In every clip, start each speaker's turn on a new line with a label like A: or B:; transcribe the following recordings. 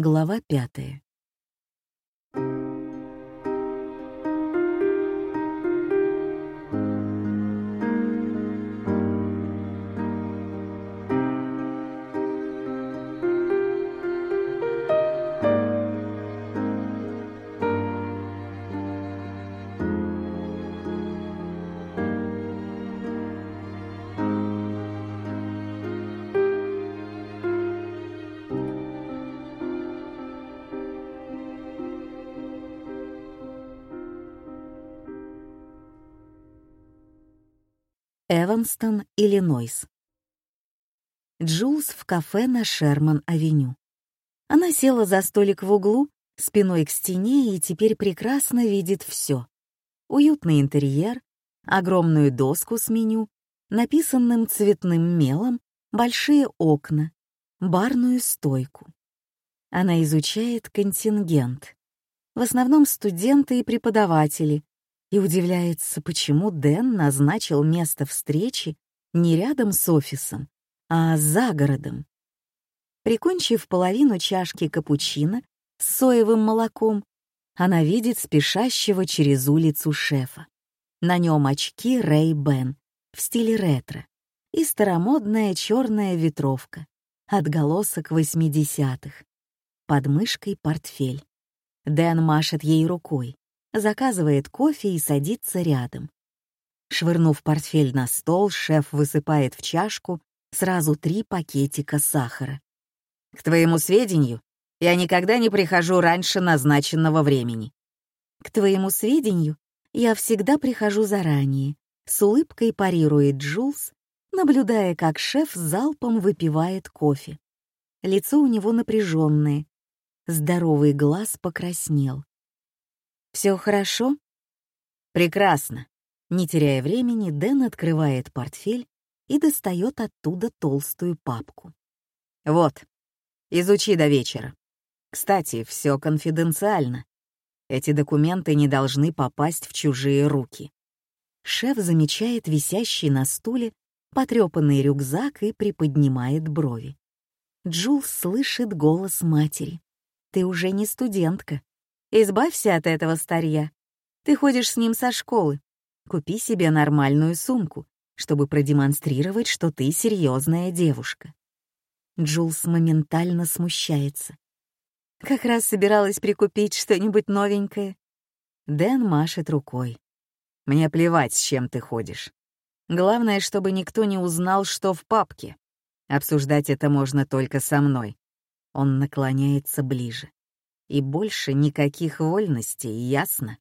A: Глава пятая. Эванстон, Иллинойс. Джулс в кафе на Шерман-авеню. Она села за столик в углу, спиной к стене и теперь прекрасно видит все. Уютный интерьер, огромную доску с меню, написанным цветным мелом, большие окна, барную стойку. Она изучает контингент. В основном студенты и преподаватели, и удивляется, почему Дэн назначил место встречи не рядом с офисом, а за городом. Прикончив половину чашки капучино с соевым молоком, она видит спешащего через улицу шефа. На нем очки Рэй Бен в стиле ретро и старомодная черная ветровка, отголосок 80-х. Под мышкой портфель. Дэн машет ей рукой заказывает кофе и садится рядом. Швырнув портфель на стол, шеф высыпает в чашку сразу три пакетика сахара. «К твоему сведению, я никогда не прихожу раньше назначенного времени». «К твоему сведению, я всегда прихожу заранее», — с улыбкой парирует Джулс, наблюдая, как шеф залпом выпивает кофе. Лицо у него напряженное, здоровый глаз покраснел. Все хорошо? Прекрасно. Не теряя времени, Дэн открывает портфель и достает оттуда толстую папку. Вот, изучи до вечера. Кстати, все конфиденциально. Эти документы не должны попасть в чужие руки. Шеф замечает висящий на стуле потрепанный рюкзак и приподнимает брови. Джул слышит голос матери. «Ты уже не студентка. Избавься от этого старья. Ты ходишь с ним со школы. Купи себе нормальную сумку, чтобы продемонстрировать, что ты серьезная девушка. Джулс моментально смущается. Как раз собиралась прикупить что-нибудь новенькое. Дэн машет рукой. Мне плевать, с чем ты ходишь. Главное, чтобы никто не узнал, что в папке. Обсуждать это можно только со мной. Он наклоняется ближе. И больше никаких вольностей, ясно?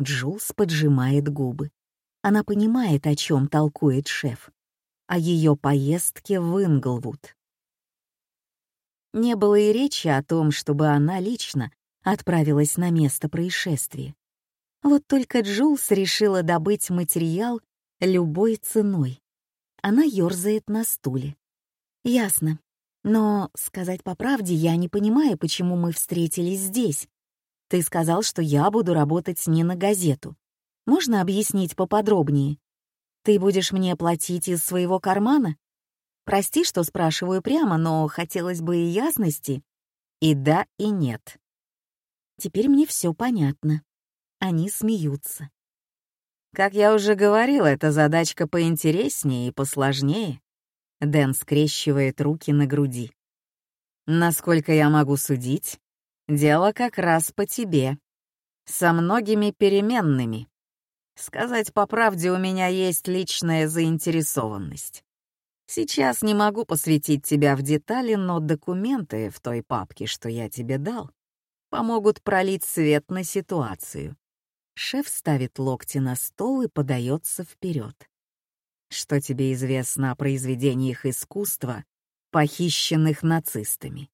A: Джулс поджимает губы. Она понимает, о чем толкует шеф. О ее поездке в Инглвуд. Не было и речи о том, чтобы она лично отправилась на место происшествия. Вот только Джулс решила добыть материал любой ценой. Она ёрзает на стуле. Ясно. Но, сказать по правде, я не понимаю, почему мы встретились здесь. Ты сказал, что я буду работать не на газету. Можно объяснить поподробнее? Ты будешь мне платить из своего кармана? Прости, что спрашиваю прямо, но хотелось бы и ясности. И да, и нет. Теперь мне все понятно. Они смеются. Как я уже говорил, эта задачка поинтереснее и посложнее. Дэн скрещивает руки на груди. «Насколько я могу судить, дело как раз по тебе. Со многими переменными. Сказать по правде, у меня есть личная заинтересованность. Сейчас не могу посвятить тебя в детали, но документы в той папке, что я тебе дал, помогут пролить свет на ситуацию». Шеф ставит локти на стол и подается вперед. Что тебе известно о произведениях искусства, похищенных нацистами?»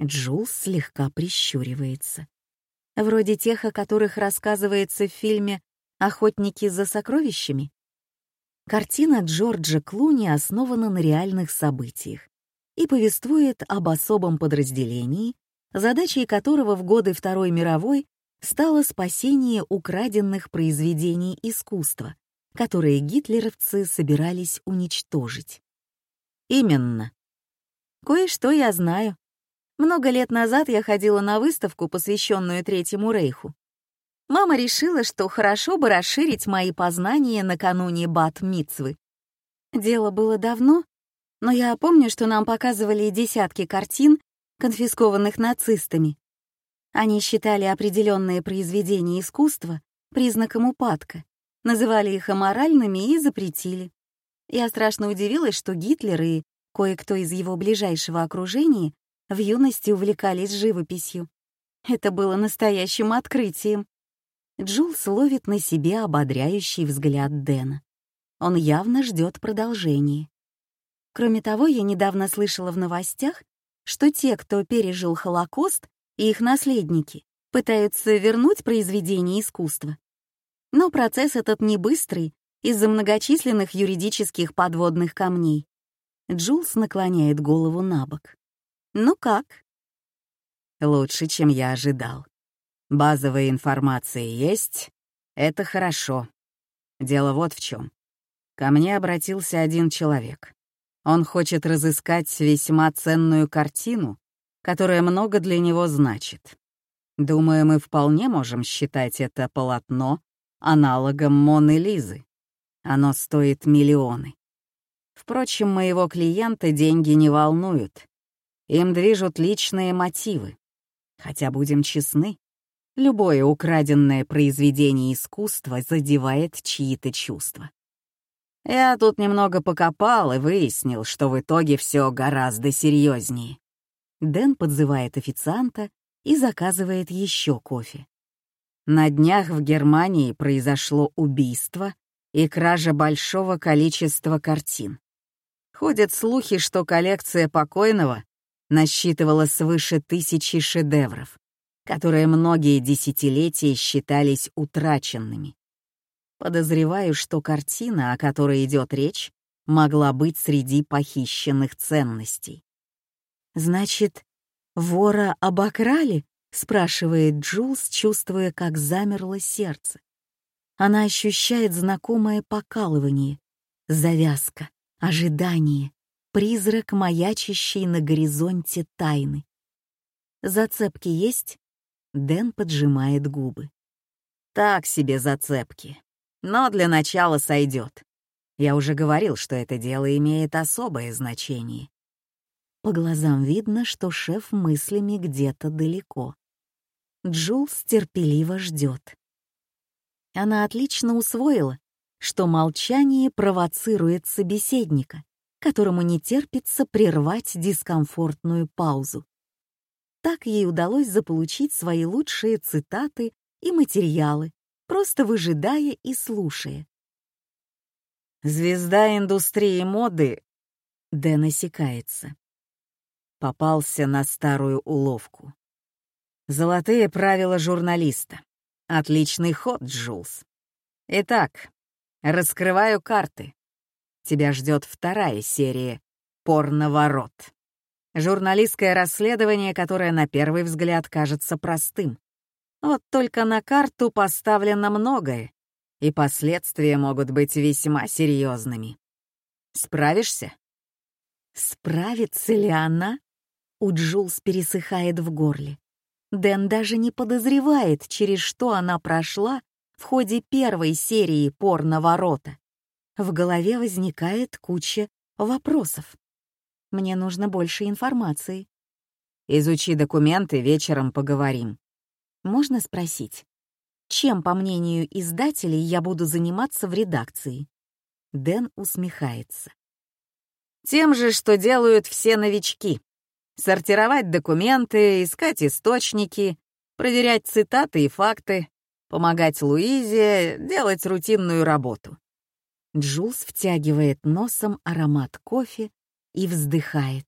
A: Джулс слегка прищуривается. Вроде тех, о которых рассказывается в фильме «Охотники за сокровищами». Картина Джорджа Клуни основана на реальных событиях и повествует об особом подразделении, задачей которого в годы Второй мировой стало спасение украденных произведений искусства, которые гитлеровцы собирались уничтожить. Именно. Кое-что я знаю. Много лет назад я ходила на выставку, посвященную Третьему Рейху. Мама решила, что хорошо бы расширить мои познания накануне бат-мицвы. Дело было давно, но я помню, что нам показывали десятки картин, конфискованных нацистами. Они считали определенные произведения искусства признаком упадка, называли их аморальными и запретили. Я страшно удивилась, что Гитлер и кое-кто из его ближайшего окружения в юности увлекались живописью. Это было настоящим открытием. Джулс ловит на себе ободряющий взгляд Дэна. Он явно ждет продолжения. Кроме того, я недавно слышала в новостях, что те, кто пережил Холокост, и их наследники, пытаются вернуть произведение искусства. Но процесс этот не быстрый из-за многочисленных юридических подводных камней. Джулс наклоняет голову на бок. «Ну как?»
B: «Лучше, чем я ожидал. Базовая информация есть. Это хорошо. Дело вот в чем. Ко мне обратился один человек. Он хочет разыскать весьма ценную картину, которая много для него значит. Думаю, мы вполне можем считать это полотно аналогом Моны Лизы. Оно стоит миллионы. Впрочем, моего клиента деньги не волнуют. Им движут личные мотивы. Хотя, будем честны, любое украденное произведение искусства задевает чьи-то чувства. Я тут немного покопал и выяснил, что в итоге все гораздо серьезнее. Дэн подзывает официанта и заказывает еще кофе. На днях в Германии произошло убийство и кража большого количества картин. Ходят слухи, что коллекция покойного насчитывала свыше тысячи шедевров, которые многие десятилетия считались утраченными. Подозреваю, что картина, о которой идет речь, могла быть среди похищенных ценностей.
A: «Значит, вора обокрали?» — спрашивает Джулс, чувствуя, как замерло сердце. Она ощущает знакомое покалывание, завязка, ожидание, призрак, маячащий на горизонте тайны. «Зацепки есть?» Дэн поджимает губы.
B: «Так себе зацепки. Но для начала сойдет. Я уже говорил, что это дело имеет особое значение.
A: По глазам видно, что шеф мыслями где-то далеко. Джулс терпеливо ждет. Она отлично усвоила, что молчание провоцирует собеседника, которому не терпится прервать дискомфортную паузу. Так ей удалось заполучить свои лучшие цитаты и материалы, просто выжидая и слушая.
B: Звезда индустрии моды Дэн осекается попался на старую уловку. Золотые правила журналиста. Отличный ход, Джулс. Итак, раскрываю карты. Тебя ждет вторая серия «Порноворот». Журналистское расследование, которое на первый взгляд кажется простым. Вот только на карту поставлено многое, и последствия могут быть весьма серьезными. Справишься?
A: Справится ли она? У Джулс пересыхает в горле. Дэн даже не подозревает, через что она прошла в ходе первой серии «Порно-ворота». В голове возникает куча вопросов. Мне нужно больше информации.
B: Изучи документы, вечером поговорим.
A: Можно спросить, чем, по мнению издателей, я буду заниматься в редакции? Дэн усмехается.
B: Тем же, что делают все новички сортировать документы, искать источники, проверять цитаты и факты, помогать Луизе делать рутинную работу.
A: Джулс втягивает носом аромат кофе и вздыхает.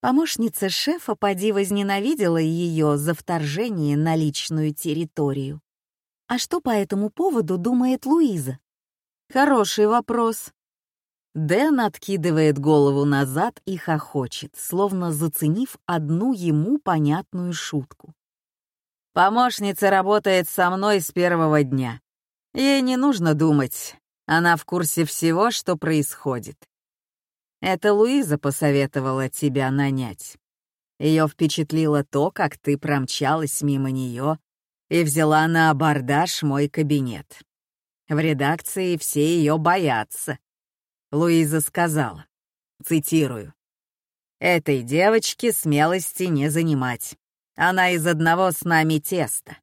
A: Помощница шефа поди возненавидела ее за вторжение на личную территорию. А что по этому поводу думает Луиза?
B: Хороший вопрос. Дэн откидывает голову назад и хохочет, словно заценив одну ему понятную шутку. Помощница работает со мной с первого дня. Ей не нужно думать, она в курсе всего, что происходит. Это Луиза посоветовала тебя нанять. Ее впечатлило то, как ты промчалась мимо нее и взяла на абордаж мой кабинет. В редакции все ее боятся. Луиза сказала, цитирую, «Этой девочке смелости не занимать. Она из одного с нами теста».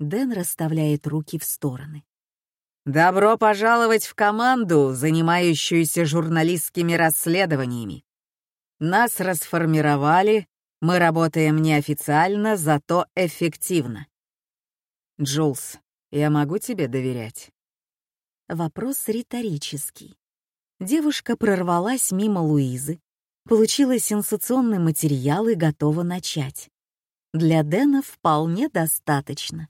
A: Дэн расставляет руки в стороны.
B: «Добро пожаловать в команду, занимающуюся журналистскими расследованиями. Нас расформировали, мы работаем неофициально, зато эффективно. Джулс, я могу тебе доверять?»
A: Вопрос риторический. Девушка прорвалась мимо Луизы, получила сенсационный материал и готова начать. Для Дэна вполне достаточно.